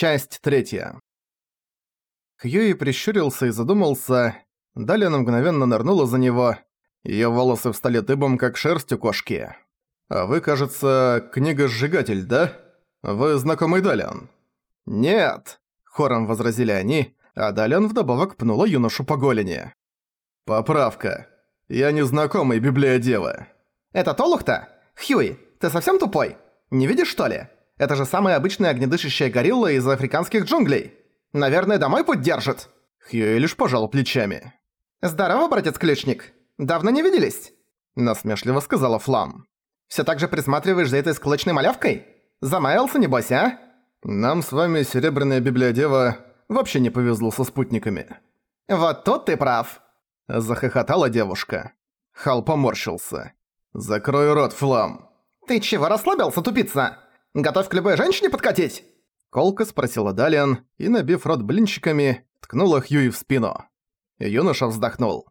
Часть третья. Хьюи прищурился и задумался. Далее она мгновенно нырнула за него. Её волосы встали дыбом, как шерсть у кошки. «А вы, кажется, книга-сжигатель, да? Вы знакомый Далиан?» «Нет!» – хором возразили они, а Далиан вдобавок пнула юношу по голени. «Поправка. Я не знакомый библиодева». «Это Толухта? Хьюи, ты совсем тупой? Не видишь, что ли? Это же самая обычная огнедышащая горилла из африканских джунглей. Наверное, домой путь держит». Хьюи лишь пожал плечами. «Здорово, братец-ключник. Давно не виделись?» Насмешливо сказала Флам. «Всё так же присматриваешь за этой склочной малявкой? Замаялся, небось, а?» «Нам с вами, Серебряная Библиодева, вообще не повезло со спутниками». «Вот тут ты прав!» Захохотала девушка. Хал поморщился. «Закрой рот, Флам!» «Ты чего расслабился, тупица? Готов к любой женщине подкатить?» Колка спросила Далиан и, набив рот блинчиками, ткнула Хьюи в спину. Юноша вздохнул.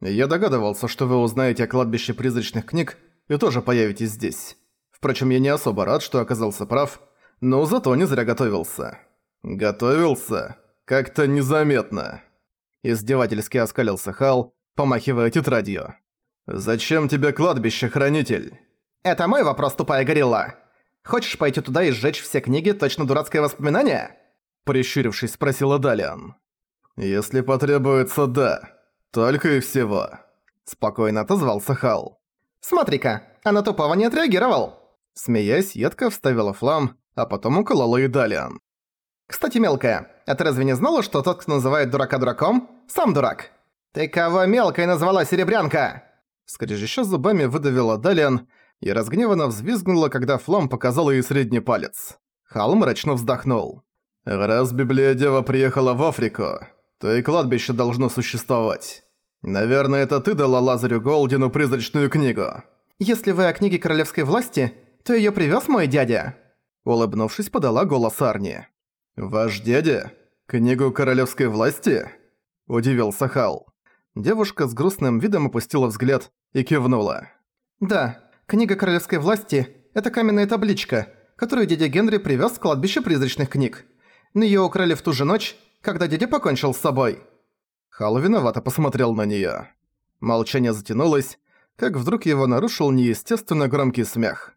«Я догадывался, что вы узнаете о кладбище призрачных книг и тоже появитесь здесь. Впрочем, я не особо рад, что оказался прав, но зато не зря готовился». «Готовился? Как-то незаметно». Издевательски оскалился Хал, помахивая тетрадью. «Зачем тебе кладбище, хранитель?» «Это мой вопрос, тупая горилла. Хочешь пойти туда и сжечь все книги, точно дурацкое воспоминание?» Прищурившись, спросила Далиан. «Если потребуется, да. Только и всего». Спокойно отозвался Хал. «Смотри-ка, а на тупого не отреагировал!» Смеясь, едко вставила флам, а потом уколола и Далиан. «Кстати, мелкая, а ты разве не знала, что тот, кто называет дурака дураком, сам дурак?» «Ты кого мелкой назвала, серебрянка?» Скрежеща зубами выдавила Далиан и разгневанно взвизгнула, когда Флам показала ей средний палец. Хал мрачно вздохнул. «Раз Библиодева приехала в Африку, то и кладбище должно существовать. Наверное, это ты дала Лазарю Голдину призрачную книгу». «Если вы о книге королевской власти, то её привёз мой дядя». Улыбнувшись, подала голос Арни. «Ваш дядя? Книгу королевской власти?» Удивился Хал. Девушка с грустным видом опустила взгляд и кивнула. «Да, книга королевской власти – это каменная табличка, которую дядя Генри привёз с кладбища призрачных книг. Но её украли в ту же ночь, когда дядя покончил с собой». Хал виновато посмотрел на неё. Молчание затянулось, как вдруг его нарушил неестественно громкий смех.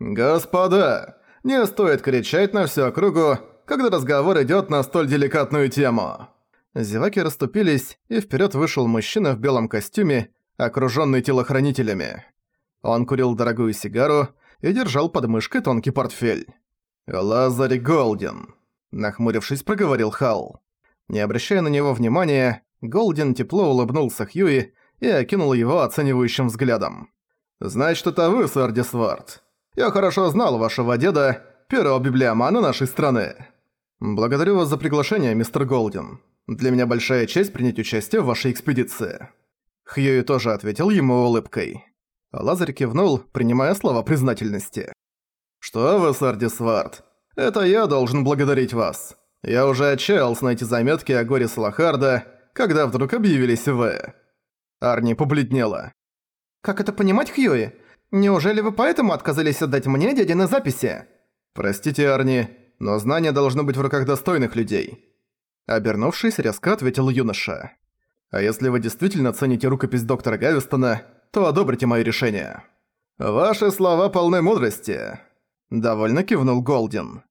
«Господа, не стоит кричать на всю округу, когда разговор идёт на столь деликатную тему». Зеваки расступились, и вперед вышел мужчина в белом костюме, окружённый телохранителями. Он курил дорогую сигару и держал под мышкой тонкий портфель. «Лазарь Голден», — нахмурившись, проговорил Хал. Не обращая на него внимания, Голден тепло улыбнулся Хьюи и окинул его оценивающим взглядом. «Значит, это вы, сэр Десвард. Я хорошо знал вашего деда, первого библиомана нашей страны. Благодарю вас за приглашение, мистер Голден. Для меня большая честь принять участие в вашей экспедиции». Хьюи тоже ответил ему улыбкой. Лазарь кивнул, принимая слова признательности. «Что вы, сэр Десвард? Это я должен благодарить вас. Я уже отчаялся найти заметки о горе Салахарда, когда вдруг объявились вы». Арни побледнела. «Как это понимать, Хьюи? Неужели вы поэтому отказались отдать мне дядины записи?» «Простите, Арни, но знания должны быть в руках достойных людей». Обернувшись, резко ответил юноша. «А если вы действительно цените рукопись доктора Гавистона, то одобрите моё решение». «Ваши слова полны мудрости», — довольно кивнул Голдин.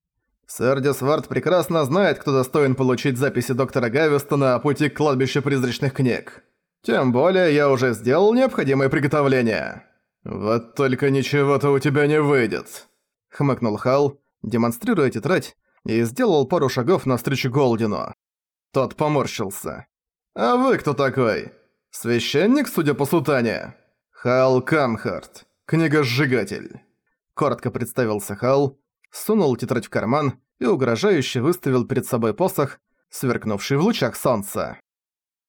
«Сэр Десвард прекрасно знает, кто достоин получить записи доктора Гавистона о пути к кладбищу призрачных книг. Тем более я уже сделал необходимые приготовления». «Вот только ничего-то у тебя не выйдет», — хмыкнул Хал, демонстрируя тетрадь, и сделал пару шагов навстречу Голдину. Тот поморщился. «А вы кто такой? Священник, судя по сутане?» «Хал Камхарт, книга-сжигатель». Коротко представился Хал, сунул тетрадь в карман и угрожающе выставил перед собой посох, сверкнувший в лучах солнца.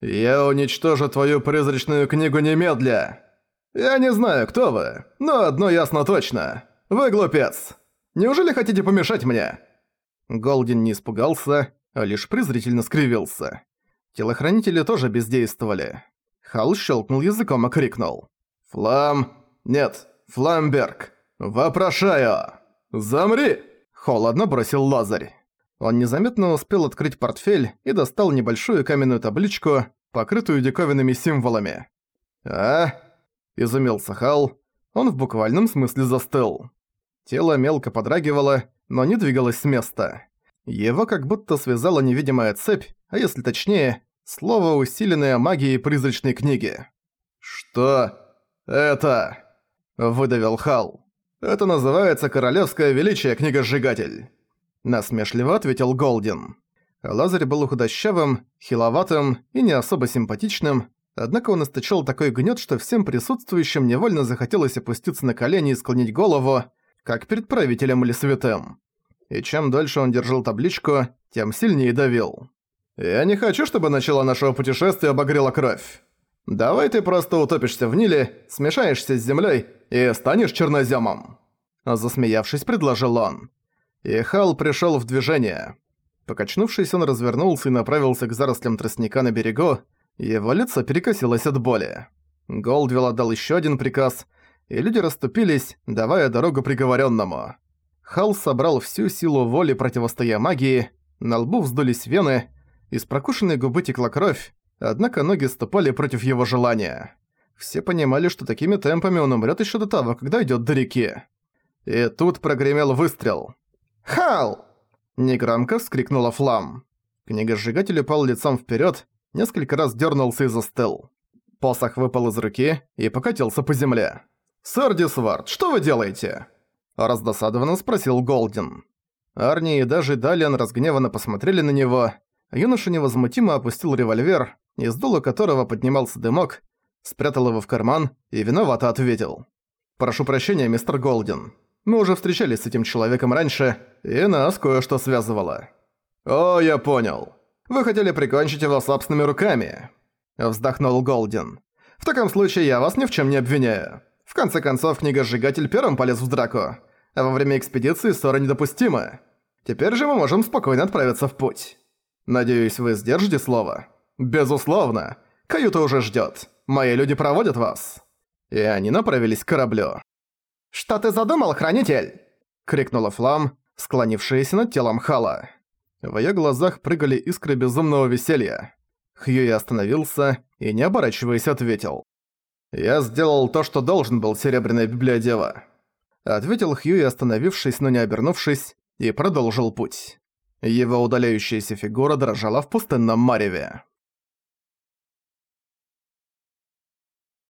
«Я уничтожу твою призрачную книгу немедля!» «Я не знаю, кто вы, но одно ясно точно. Вы глупец. Неужели хотите помешать мне?» Голдин не испугался, а лишь презрительно скривился. Телохранители тоже бездействовали. Хал щелкнул языком и крикнул. «Флам... Нет, Фламберг! Вопрошаю! Замри!» Холодно бросил Лазарь. Он незаметно успел открыть портфель и достал небольшую каменную табличку, покрытую диковинными символами. «А?» – изумился Хал. Он в буквальном смысле застыл. Тело мелко подрагивало, но не двигалось с места. Его как будто связала невидимая цепь, а если точнее, слово, усиленное магией призрачной книги. «Что это?» – выдавил Хал. «Это называется Королевское Величие, книга-сжигатель». Насмешливо ответил Голдин. Лазарь был худощавым, хиловатым и не особо симпатичным, однако он источал такой гнёт, что всем присутствующим невольно захотелось опуститься на колени и склонить голову, как перед правителем или святым. И чем дольше он держал табличку, тем сильнее давил. «Я не хочу, чтобы начало нашего путешествия обогрела кровь. Давай ты просто утопишься в Ниле, смешаешься с землей и станешь черноземом!» Засмеявшись, предложил он. И Хал пришёл в движение. Покачнувшись, он развернулся и направился к зарослям тростника на берегу, его лицо перекосилось от боли. Голдвилл отдал ещё один приказ, и люди расступились, давая дорогу приговорённому. Хал собрал всю силу воли, противостоя магии, на лбу вздулись вены, из прокушенной губы текла кровь, однако ноги ступали против его желания. Все понимали, что такими темпами он умрёт ещё до того, когда идёт до реки. И тут прогремел выстрел. «Хал!» – негромко вскрикнула Флам. Книгосжигатель упал лицом вперед, несколько раз дернулся и застыл. Посох выпал из руки и покатился по земле. «Сэр Дисвард, что вы делаете?» Раздосадованно спросил Голден. Арни и даже Далиан разгневанно посмотрели на него. Юноша невозмутимо опустил револьвер, из дула которого поднимался дымок, спрятал его в карман и виновато ответил. «Прошу прощения, мистер Голден. Мы уже встречались с этим человеком раньше, и нас кое-что связывало». «О, я понял. Вы хотели прикончить его собственными руками», — вздохнул Голден. «В таком случае я вас ни в чем не обвиняю. В конце концов, книга-сжигатель первым полез в драку, а во время экспедиции ссора недопустима. Теперь же мы можем спокойно отправиться в путь. Надеюсь, вы сдержите слово?» «Безусловно. Каюта уже ждёт. Мои люди проводят вас». И они направились к кораблю. «Что ты задумал, хранитель?» — крикнула Флам, склонившаяся над телом Хала. В её глазах прыгали искры безумного веселья. Хьюи остановился и, не оборачиваясь, ответил. «Я сделал то, что должен был, Серебряная Библиодева», — ответил Хьюи, остановившись, но не обернувшись, и продолжил путь. Его удаляющаяся фигура дрожала в пустынном мареве.